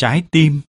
trái tim.